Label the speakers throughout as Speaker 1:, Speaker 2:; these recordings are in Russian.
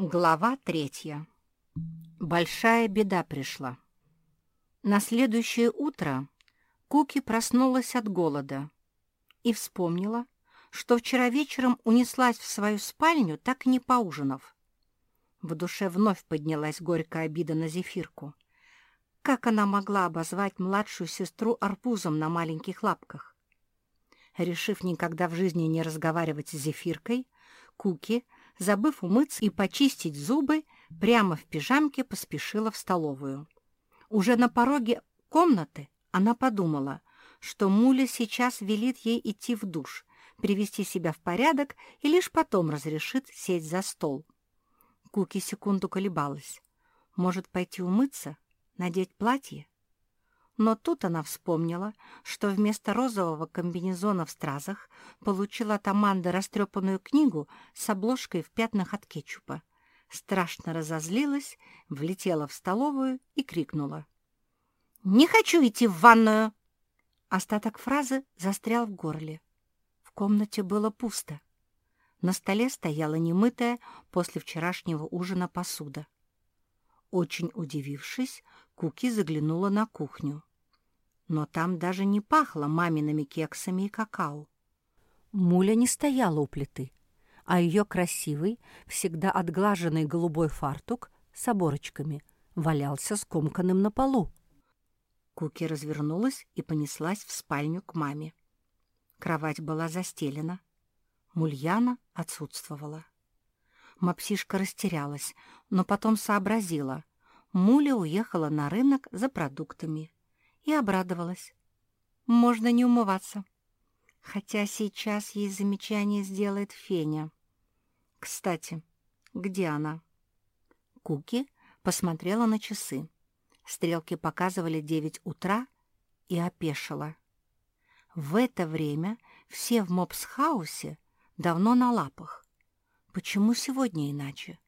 Speaker 1: Глава третья. Большая беда пришла. На следующее утро Куки проснулась от голода и вспомнила, что вчера вечером унеслась в свою спальню, так и не поужинав. В душе вновь поднялась горькая обида на Зефирку. Как она могла обозвать младшую сестру арбузом на маленьких лапках? Решив никогда в жизни не разговаривать с Зефиркой, Куки — забыв умыться и почистить зубы, прямо в пижамке поспешила в столовую. Уже на пороге комнаты она подумала, что Муля сейчас велит ей идти в душ, привести себя в порядок и лишь потом разрешит сесть за стол. Куки секунду колебалась. Может, пойти умыться, надеть платье? Но тут она вспомнила, что вместо розового комбинезона в стразах получила от Аманды растрепанную книгу с обложкой в пятнах от кетчупа. Страшно разозлилась, влетела в столовую и крикнула. «Не хочу идти в ванную!» Остаток фразы застрял в горле. В комнате было пусто. На столе стояла немытая после вчерашнего ужина посуда. Очень удивившись, Куки заглянула на кухню но там даже не пахло мамиными кексами и какао. Муля не стояла у плиты, а ее красивый, всегда отглаженный голубой фартук с оборочками валялся скомканным на полу. Куки развернулась и понеслась в спальню к маме. Кровать была застелена. Мульяна отсутствовала. Мапсишка растерялась, но потом сообразила. Муля уехала на рынок за продуктами и обрадовалась. Можно не умываться. Хотя сейчас ей замечание сделает Феня. Кстати, где она? Куки посмотрела на часы. Стрелки показывали девять утра и опешила. В это время все в мопсхаусе давно на лапах. Почему сегодня иначе?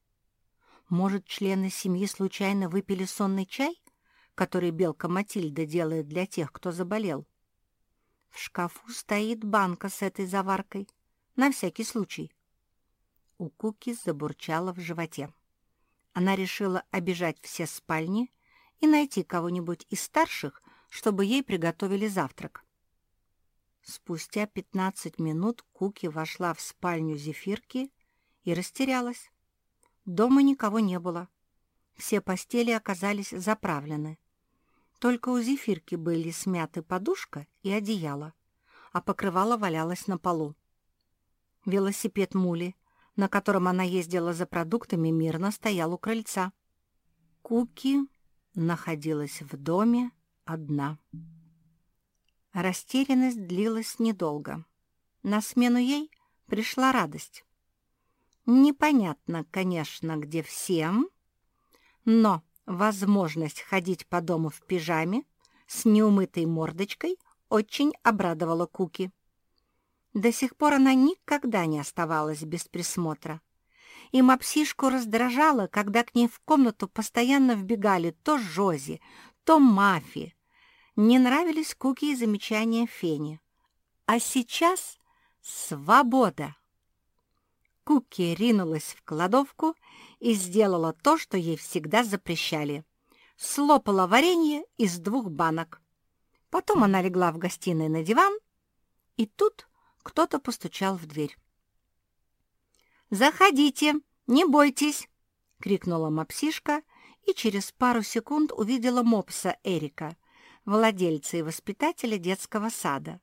Speaker 1: Может, члены семьи случайно выпили сонный чай? Который белка Матильда делает для тех, кто заболел. В шкафу стоит банка с этой заваркой, на всякий случай. У Куки забурчало в животе. Она решила обижать все спальни и найти кого-нибудь из старших, чтобы ей приготовили завтрак. Спустя пятнадцать минут Куки вошла в спальню Зефирки и растерялась. Дома никого не было. Все постели оказались заправлены. Только у зефирки были смяты подушка и одеяло, а покрывало валялось на полу. Велосипед Мули, на котором она ездила за продуктами, мирно стоял у крыльца. Куки находилась в доме одна. Растерянность длилась недолго. На смену ей пришла радость. Непонятно, конечно, где всем, но Возможность ходить по дому в пижаме с неумытой мордочкой очень обрадовала Куки. До сих пор она никогда не оставалась без присмотра. И мапсишку раздражало, когда к ней в комнату постоянно вбегали то Жози, то Мафи. Не нравились Куки и замечания Фени. А сейчас свобода! Куки ринулась в кладовку и сделала то, что ей всегда запрещали. Слопала варенье из двух банок. Потом она легла в гостиной на диван, и тут кто-то постучал в дверь. «Заходите, не бойтесь!» — крикнула мопсишка и через пару секунд увидела мопса Эрика, владельца и воспитателя детского сада.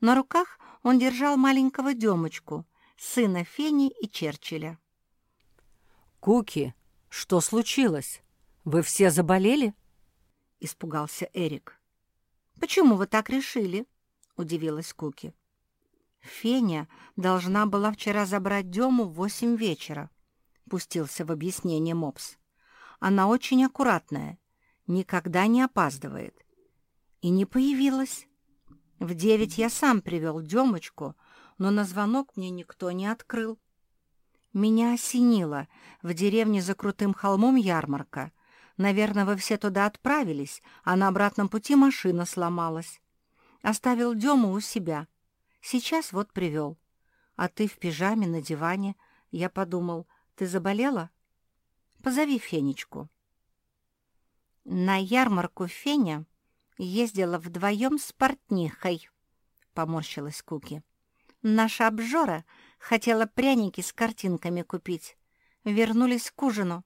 Speaker 1: На руках он держал маленького Демочку, сына Фени и Черчилля.
Speaker 2: «Куки, что случилось? Вы все заболели?»
Speaker 1: — испугался Эрик. «Почему вы так решили?» — удивилась Куки. «Феня должна была вчера забрать Дему в восемь вечера», — пустился в объяснение Мопс. «Она очень аккуратная, никогда не опаздывает. И не появилась. В девять я сам привел Демочку, но на звонок мне никто не открыл. Меня осенило. В деревне за крутым холмом ярмарка. Наверное, вы все туда отправились, а на обратном пути машина сломалась. Оставил Дему у себя. Сейчас вот привел. А ты в пижаме на диване. Я подумал, ты заболела? Позови Фенечку». На ярмарку Феня ездила вдвоем с портнихой, — поморщилась Куки. Наша обжора хотела пряники с картинками купить. Вернулись к ужину.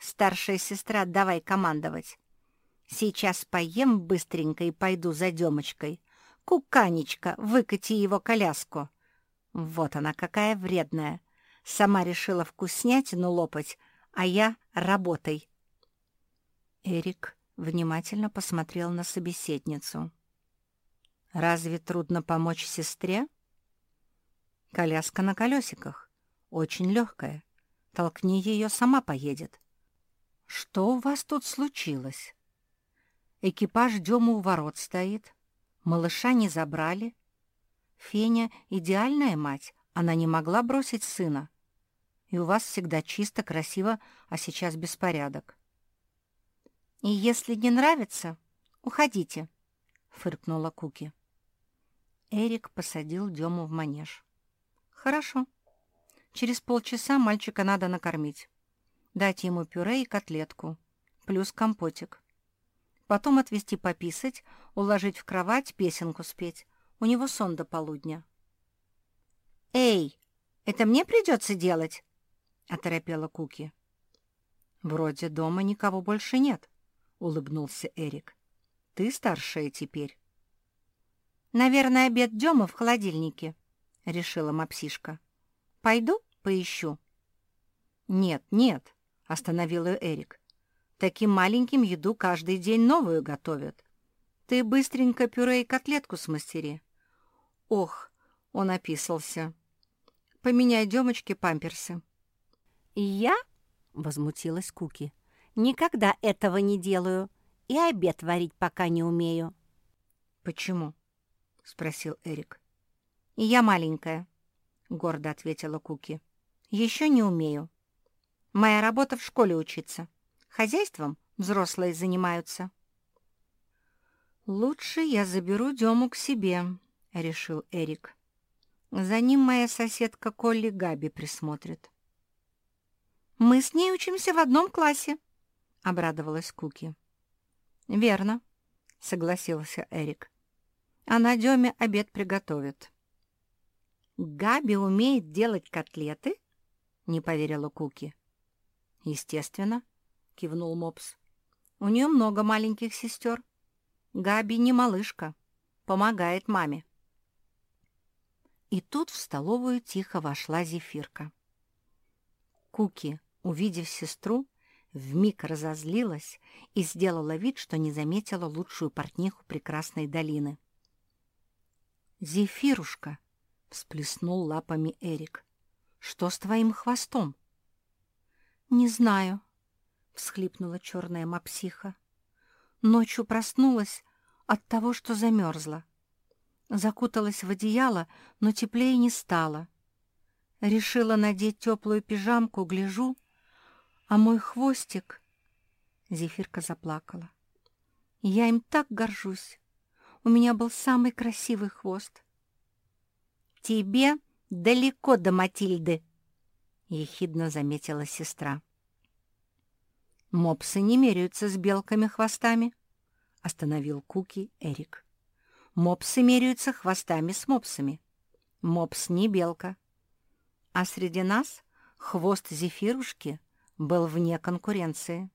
Speaker 1: Старшая сестра, давай командовать. Сейчас поем быстренько и пойду за Демочкой. Куканечка, выкати его коляску. Вот она какая вредная. Сама решила вкуснятину лопать, а я работай. Эрик внимательно посмотрел на собеседницу. «Разве трудно помочь сестре?» «Коляска на колесиках, очень легкая. Толкни ее, сама поедет». «Что у вас тут случилось?» «Экипаж Дема у ворот стоит. Малыша не забрали. Феня — идеальная мать, она не могла бросить сына. И у вас всегда чисто, красиво, а сейчас беспорядок. «И если не нравится, уходите», — фыркнула Куки. Эрик посадил Дему в манеж. «Хорошо. Через полчаса мальчика надо накормить. Дать ему пюре и котлетку, плюс компотик. Потом отвезти пописать, уложить в кровать, песенку спеть. У него сон до полудня». «Эй, это мне придется делать?» — оторопела Куки. «Вроде дома никого больше нет», — улыбнулся Эрик. «Ты старшая теперь». «Наверное, обед Дема в холодильнике», — решила мапсишка. «Пойду поищу». «Нет, нет», — остановил ее Эрик. «Таким маленьким еду каждый день новую готовят. Ты быстренько пюре и котлетку смастери». «Ох», — он описался. «Поменяй Демочке памперсы».
Speaker 2: «Я?» — возмутилась Куки. Никогда этого не делаю и обед варить пока не умею».
Speaker 1: «Почему?» — спросил Эрик. «Я маленькая», — гордо ответила Куки. «Еще не умею. Моя работа в школе учиться. Хозяйством взрослые занимаются». «Лучше я заберу Дему к себе», — решил Эрик. «За ним моя соседка Колли Габи присмотрит». «Мы с ней учимся в одном классе», — обрадовалась Куки. «Верно», — согласился Эрик. «Она Деме обед приготовит». «Габи умеет делать котлеты?» — не поверила Куки. «Естественно», — кивнул Мопс. «У нее много маленьких сестер. Габи не малышка, помогает маме». И тут в столовую тихо вошла Зефирка. Куки, увидев сестру, вмиг разозлилась и сделала вид, что не заметила лучшую портниху прекрасной долины. «Зефирушка!» — всплеснул лапами Эрик. «Что с твоим хвостом?» «Не знаю», — всхлипнула черная мапсиха. «Ночью проснулась от того, что замерзла. Закуталась в одеяло, но теплее не стало. Решила надеть теплую пижамку, гляжу — а мой хвостик...» Зефирка заплакала. «Я им так горжусь. У меня был самый красивый хвост». «Тебе далеко до Матильды», — ехидно заметила сестра. «Мопсы не меряются с белками хвостами», — остановил Куки Эрик. «Мопсы меряются хвостами с мопсами. Мопс не белка. А среди нас хвост зефирушки был вне конкуренции.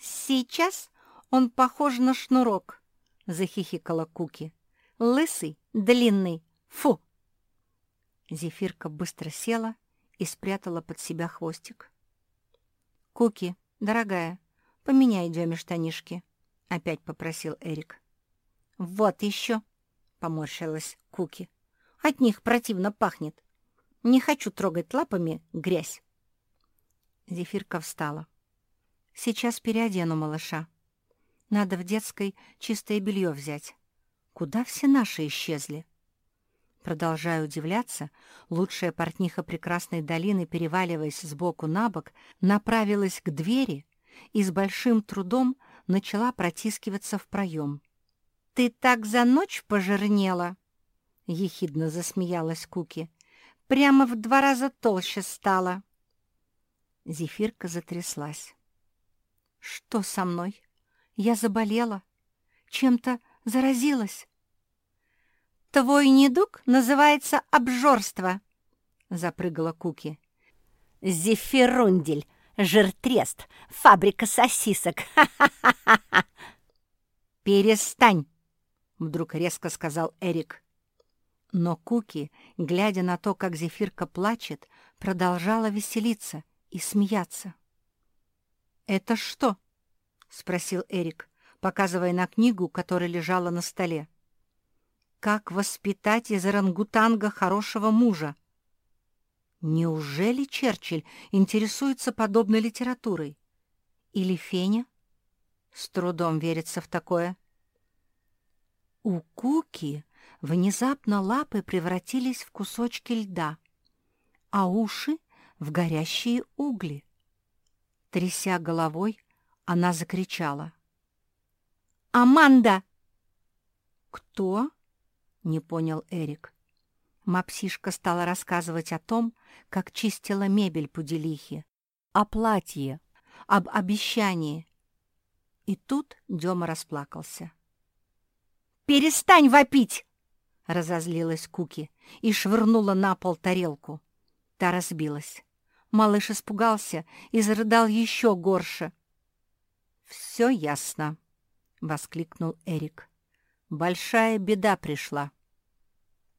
Speaker 1: «Сейчас он похож на шнурок», — захихикала Куки. «Лысый, длинный, фу!» Зефирка быстро села и спрятала под себя хвостик. «Куки, дорогая, поменяй Деме штанишки», — опять попросил Эрик. «Вот еще», — поморщилась Куки. «От них противно пахнет. Не хочу трогать лапами грязь». Зефирка встала. «Сейчас переодену малыша. Надо в детской чистое белье взять. Куда все наши исчезли?» Продолжая удивляться, лучшая портниха прекрасной долины, переваливаясь сбоку на бок, направилась к двери и с большим трудом начала протискиваться в проем. «Ты так за ночь пожирнела!» — ехидно засмеялась Куки. «Прямо в два раза толще стала!» Зефирка затряслась. «Что со мной? Я заболела? Чем-то заразилась?»
Speaker 2: «Твой недуг называется обжорство», — запрыгала Куки. «Зефирундель, жиртрест, фабрика сосисок. Ха-ха-ха-ха!»
Speaker 1: «Перестань!» — вдруг резко сказал Эрик. Но Куки, глядя на то, как Зефирка плачет, продолжала веселиться и смеяться. «Это что?» — спросил Эрик, показывая на книгу, которая лежала на столе. «Как воспитать из орангутанга хорошего мужа?» Неужели Черчилль интересуется подобной литературой? Или Феня? С трудом верится в такое. У Куки внезапно лапы превратились в кусочки льда, а уши — в горящие угли. Тряся головой, она закричала.
Speaker 2: «Аманда!»
Speaker 1: «Кто?» — не понял Эрик. Мапсишка стала рассказывать о том, как чистила мебель Пуделихи, о платье, об обещании. И тут Дема расплакался.
Speaker 2: «Перестань вопить!»
Speaker 1: — разозлилась Куки и швырнула на пол тарелку. Та разбилась. Малыш испугался и зарыдал еще горше. «Все ясно», — воскликнул Эрик. «Большая беда пришла».